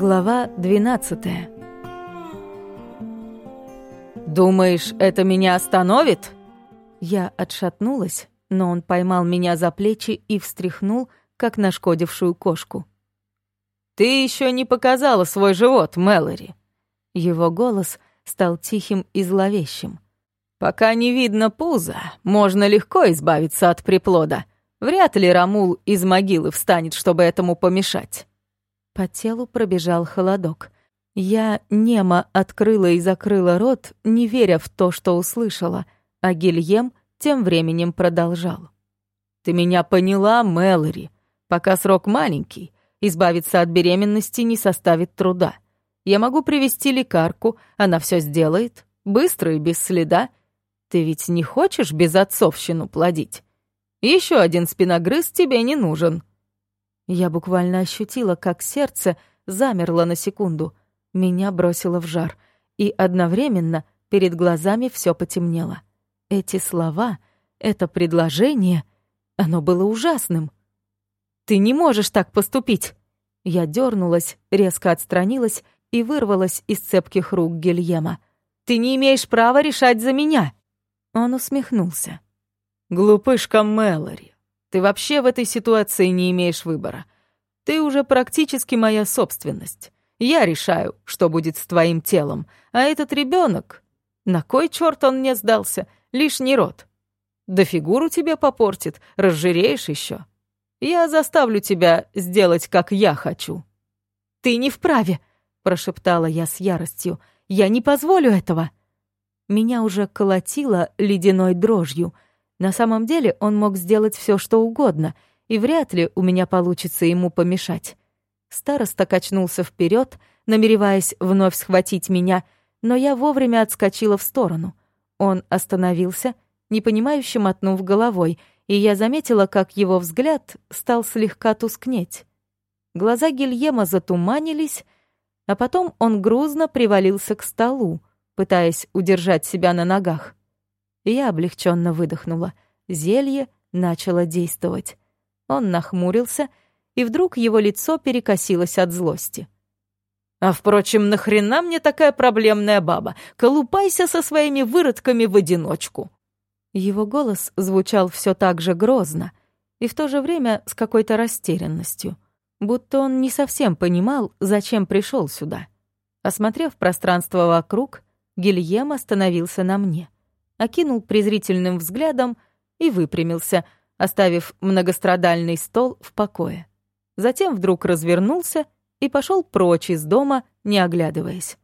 Глава 12 «Думаешь, это меня остановит?» Я отшатнулась, но он поймал меня за плечи и встряхнул, как нашкодившую кошку. «Ты еще не показала свой живот, Мэлори!» Его голос стал тихим и зловещим. «Пока не видно пуза, можно легко избавиться от приплода. Вряд ли Рамул из могилы встанет, чтобы этому помешать». По телу пробежал холодок. Я немо открыла и закрыла рот, не веря в то, что услышала, а Гильем тем временем продолжал. «Ты меня поняла, Мэлори. Пока срок маленький, избавиться от беременности не составит труда. Я могу привести лекарку, она все сделает, быстро и без следа. Ты ведь не хочешь безотцовщину плодить? Еще один спиногрыз тебе не нужен». Я буквально ощутила, как сердце замерло на секунду. Меня бросило в жар, и одновременно перед глазами все потемнело. Эти слова, это предложение, оно было ужасным. «Ты не можешь так поступить!» Я дернулась, резко отстранилась и вырвалась из цепких рук Гильема. «Ты не имеешь права решать за меня!» Он усмехнулся. «Глупышка Мэлори, ты вообще в этой ситуации не имеешь выбора. Ты уже практически моя собственность. Я решаю, что будет с твоим телом. А этот ребенок, на кой черт он мне сдался? Лишний род. Да фигуру тебе попортит, разжиреешь еще. Я заставлю тебя сделать, как я хочу». «Ты не вправе», — прошептала я с яростью. «Я не позволю этого». Меня уже колотило ледяной дрожью — на самом деле он мог сделать все, что угодно, и вряд ли у меня получится ему помешать. Староста качнулся вперед, намереваясь вновь схватить меня, но я вовремя отскочила в сторону. Он остановился, непонимающе мотнув головой, и я заметила, как его взгляд стал слегка тускнеть. Глаза Гильема затуманились, а потом он грузно привалился к столу, пытаясь удержать себя на ногах. Я облегченно выдохнула. Зелье начало действовать. Он нахмурился, и вдруг его лицо перекосилось от злости. «А впрочем, нахрена мне такая проблемная баба? Колупайся со своими выродками в одиночку!» Его голос звучал все так же грозно и в то же время с какой-то растерянностью, будто он не совсем понимал, зачем пришел сюда. Осмотрев пространство вокруг, Гильем остановился на мне — окинул презрительным взглядом и выпрямился, оставив многострадальный стол в покое. Затем вдруг развернулся и пошел прочь из дома, не оглядываясь.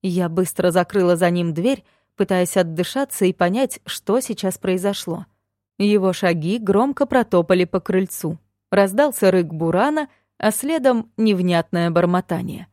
Я быстро закрыла за ним дверь, пытаясь отдышаться и понять, что сейчас произошло. Его шаги громко протопали по крыльцу. Раздался рык бурана, а следом невнятное бормотание.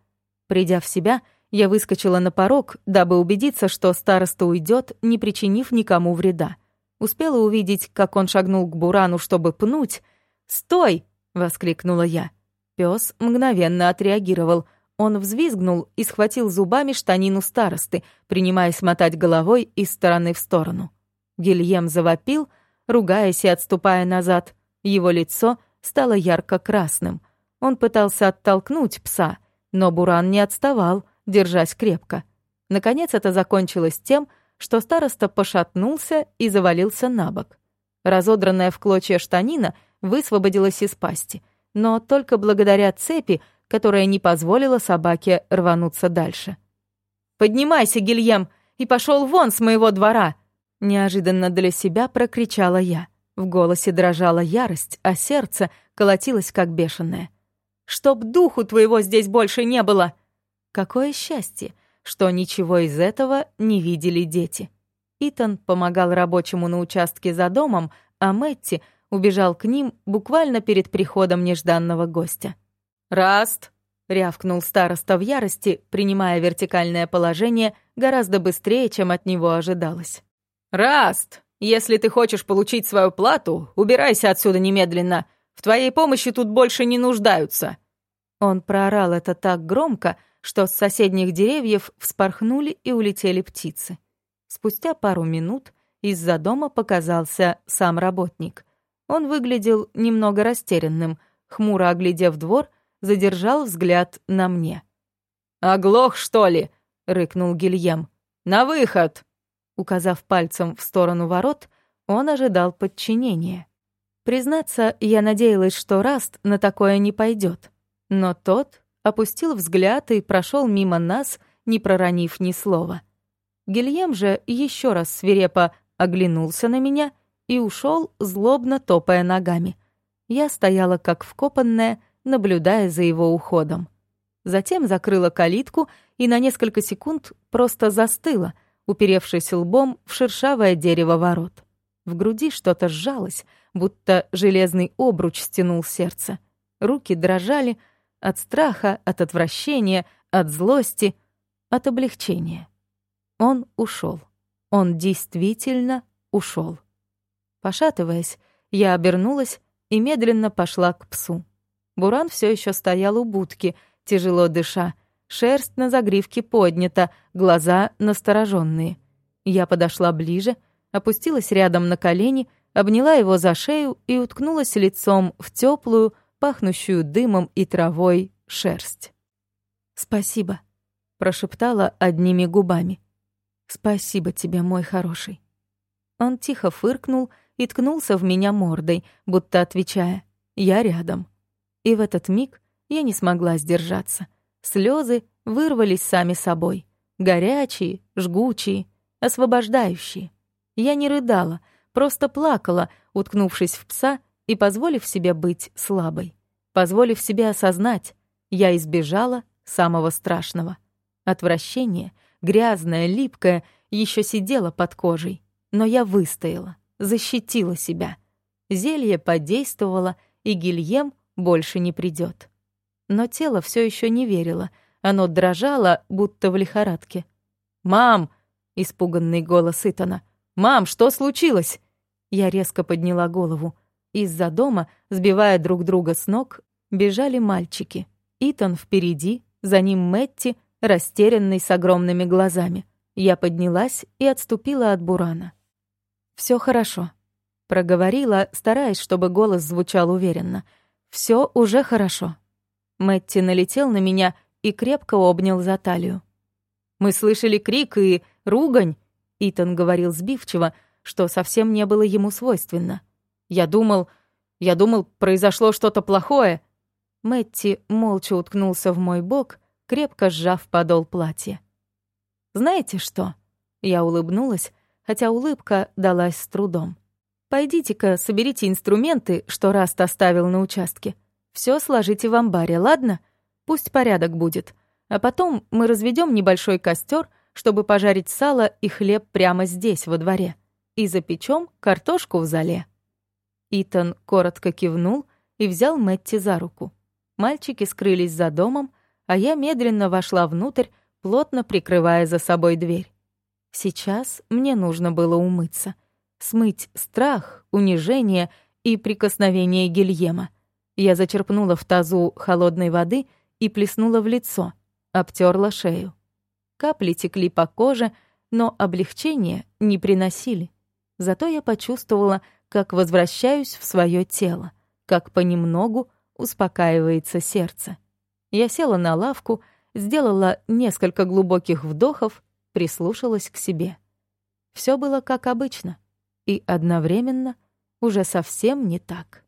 Придя в себя, я выскочила на порог, дабы убедиться, что староста уйдет, не причинив никому вреда. Успела увидеть, как он шагнул к Бурану, чтобы пнуть. «Стой!» — воскликнула я. Пёс мгновенно отреагировал. Он взвизгнул и схватил зубами штанину старосты, принимаясь мотать головой из стороны в сторону. Гильем завопил, ругаясь и отступая назад. Его лицо стало ярко-красным. Он пытался оттолкнуть пса, но Буран не отставал — держась крепко. Наконец это закончилось тем, что староста пошатнулся и завалился на бок. Разодранная в клочья штанина высвободилась из пасти, но только благодаря цепи, которая не позволила собаке рвануться дальше. «Поднимайся, Гильем, и пошел вон с моего двора!» Неожиданно для себя прокричала я. В голосе дрожала ярость, а сердце колотилось как бешеное. «Чтоб духу твоего здесь больше не было!» Какое счастье, что ничего из этого не видели дети. Итан помогал рабочему на участке за домом, а Мэтти убежал к ним буквально перед приходом нежданного гостя. «Раст!» — рявкнул староста в ярости, принимая вертикальное положение гораздо быстрее, чем от него ожидалось. «Раст! Если ты хочешь получить свою плату, убирайся отсюда немедленно. В твоей помощи тут больше не нуждаются». Он проорал это так громко, что с соседних деревьев вспорхнули и улетели птицы. Спустя пару минут из-за дома показался сам работник. Он выглядел немного растерянным, хмуро оглядев двор, задержал взгляд на мне. «Оглох, что ли?» — рыкнул Гильем. «На выход!» Указав пальцем в сторону ворот, он ожидал подчинения. Признаться, я надеялась, что Раст на такое не пойдет, но тот опустил взгляд и прошел мимо нас, не проронив ни слова. Гильем же еще раз свирепо оглянулся на меня и ушел, злобно топая ногами. Я стояла как вкопанная, наблюдая за его уходом. Затем закрыла калитку и на несколько секунд просто застыла, уперевшись лбом в шершавое дерево ворот. В груди что-то сжалось, будто железный обруч стянул сердце. Руки дрожали от страха, от отвращения, от злости, от облегчения. Он ушел. Он действительно ушел. Пошатываясь, я обернулась и медленно пошла к псу. Буран все еще стоял у будки, тяжело дыша, шерсть на загривке поднята, глаза настороженные. Я подошла ближе, опустилась рядом на колени, обняла его за шею и уткнулась лицом в теплую, пахнущую дымом и травой шерсть. «Спасибо», — прошептала одними губами. «Спасибо тебе, мой хороший». Он тихо фыркнул и ткнулся в меня мордой, будто отвечая «Я рядом». И в этот миг я не смогла сдержаться. Слезы вырвались сами собой. Горячие, жгучие, освобождающие. Я не рыдала, просто плакала, уткнувшись в пса и позволив себе быть слабой. Позволив себе осознать, я избежала самого страшного. Отвращение, грязное, липкое, еще сидело под кожей. Но я выстояла, защитила себя. Зелье подействовало, и Гильем больше не придет. Но тело все еще не верило. Оно дрожало, будто в лихорадке. «Мам!» — испуганный голос Итана. «Мам, что случилось?» Я резко подняла голову. Из-за дома, сбивая друг друга с ног, бежали мальчики. Итан впереди, за ним Мэтти, растерянный с огромными глазами. Я поднялась и отступила от Бурана. Все хорошо», — проговорила, стараясь, чтобы голос звучал уверенно. Все уже хорошо». Мэтти налетел на меня и крепко обнял за талию. «Мы слышали крик и ругань», — Итан говорил сбивчиво, что совсем не было ему свойственно. «Я думал... Я думал, произошло что-то плохое». Мэтти молча уткнулся в мой бок, крепко сжав подол платья. «Знаете что?» Я улыбнулась, хотя улыбка далась с трудом. «Пойдите-ка, соберите инструменты, что Раст оставил на участке. Все сложите в амбаре, ладно? Пусть порядок будет. А потом мы разведем небольшой костер, чтобы пожарить сало и хлеб прямо здесь, во дворе. И запечем картошку в зале». Итан коротко кивнул и взял Мэтти за руку. Мальчики скрылись за домом, а я медленно вошла внутрь, плотно прикрывая за собой дверь. Сейчас мне нужно было умыться, смыть страх, унижение и прикосновение Гильема. Я зачерпнула в тазу холодной воды и плеснула в лицо, обтерла шею. Капли текли по коже, но облегчения не приносили. Зато я почувствовала, как возвращаюсь в свое тело, как понемногу успокаивается сердце. Я села на лавку, сделала несколько глубоких вдохов прислушалась к себе. Все было как обычно и одновременно уже совсем не так.